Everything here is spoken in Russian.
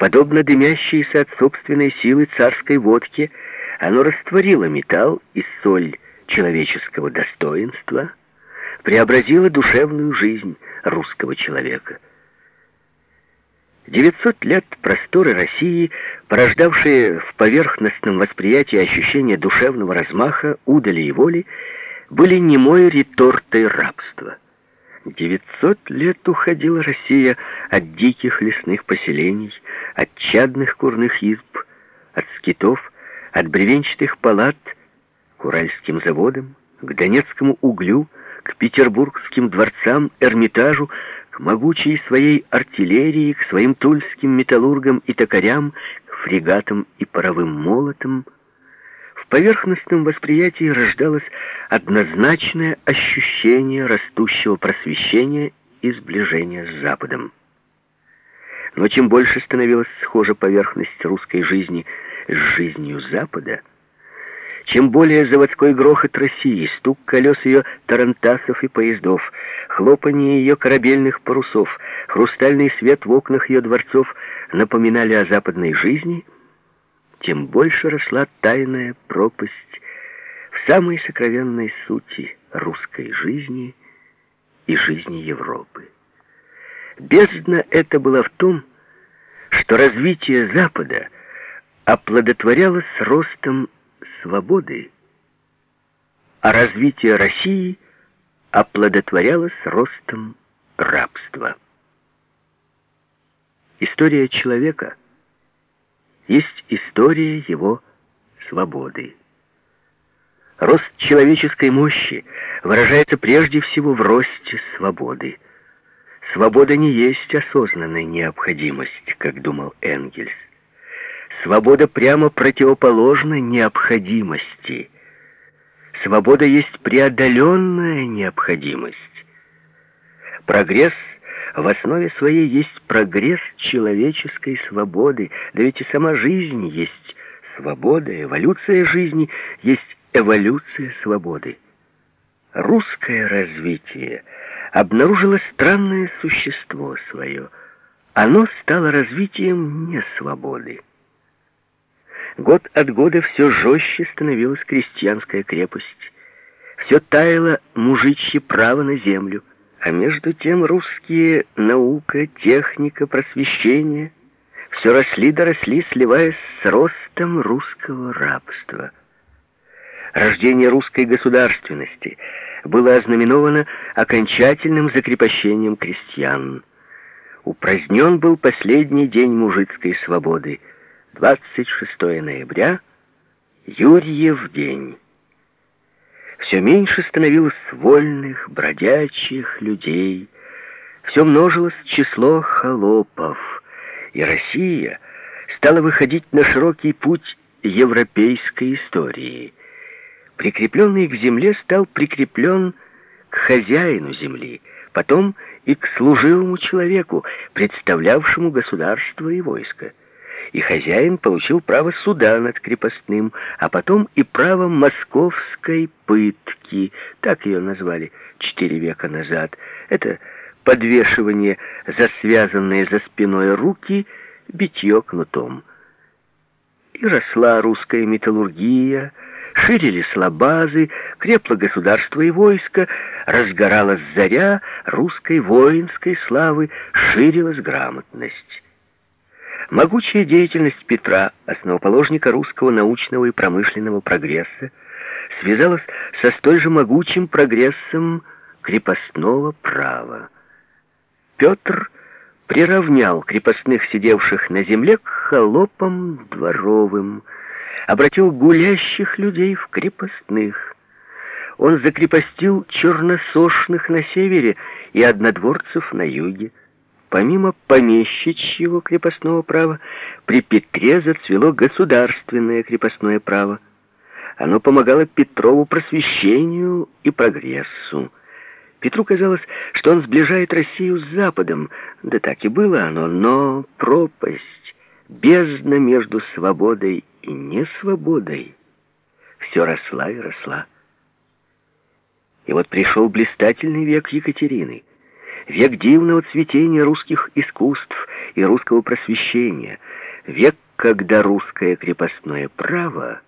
Подобно дымящейся от собственной силы царской водки, оно растворило металл и соль человеческого достоинства, преобразило душевную жизнь русского человека. 900 лет просторы России, порождавшие в поверхностном восприятии ощущение душевного размаха, удали и воли, были немой ретортой рабства. 900 лет уходила Россия от диких лесных поселений, от чадных курных изб, от скитов, от бревенчатых палат к уральским заводам, к донецкому углю, к петербургским дворцам, Эрмитажу, к могучей своей артиллерии, к своим тульским металлургам и токарям, к фрегатам и паровым молотам. Поверхностном восприятии рождалось однозначное ощущение растущего просвещения и сближения с Западом. Но чем больше становилась схожа поверхность русской жизни с жизнью Запада, чем более заводской грохот России, стук колес ее тарантасов и поездов, хлопанье ее корабельных парусов, хрустальный свет в окнах ее дворцов напоминали о западной жизни, тем больше росла тайная пропасть в самой сокровенной сути русской жизни и жизни Европы. Бездна это была в том, что развитие Запада оплодотворялось ростом свободы, а развитие России оплодотворялось ростом рабства. История человека есть история его свободы. Рост человеческой мощи выражается прежде всего в росте свободы. Свобода не есть осознанная необходимость, как думал Энгельс. Свобода прямо противоположна необходимости. Свобода есть преодоленная необходимость. Прогресс в основе своей есть прогресс человеческой свободы, да ведь и сама жизнь есть свобода, эволюция жизни есть эволюция свободы. Русское развитие обнаружило странное существо свое. Оно стало развитием несвободы. Год от года все жестче становилась крестьянская крепость. Все таяло мужичье право на землю. А между тем русские наука, техника, просвещение все росли доросли, сливаясь с ростом русского рабства. Рождение русской государственности было ознаменовано окончательным закрепощением крестьян. Упразднен был последний день мужицкой свободы, 26 ноября, Юрьев день. Все меньше становилось вольных, бродячих людей, все множилось число холопов, и Россия стала выходить на широкий путь европейской истории. Прикрепленный к земле стал прикреплен к хозяину земли, потом и к служилому человеку, представлявшему государство и войско и хозяин получил право суда над крепостным, а потом и право московской пытки, так ее назвали четыре века назад. Это подвешивание за связанные за спиной руки, битье кнутом. И росла русская металлургия, ширились лабазы, крепло государство и войско, разгоралась заря русской воинской славы, ширилась грамотность. Могучая деятельность Петра, основоположника русского научного и промышленного прогресса, связалась со столь же могучим прогрессом крепостного права. Петр приравнял крепостных, сидевших на земле, к холопам дворовым, обратил гулящих людей в крепостных. Он закрепостил черносошных на севере и однодворцев на юге. Помимо помещичьего крепостного права, при Петре зацвело государственное крепостное право. Оно помогало Петрову просвещению и прогрессу. Петру казалось, что он сближает Россию с Западом. Да так и было оно, но пропасть, бездна между свободой и несвободой все росла и росла. И вот пришел блистательный век Екатерины — век дивного цветения русских искусств и русского просвещения, век, когда русское крепостное право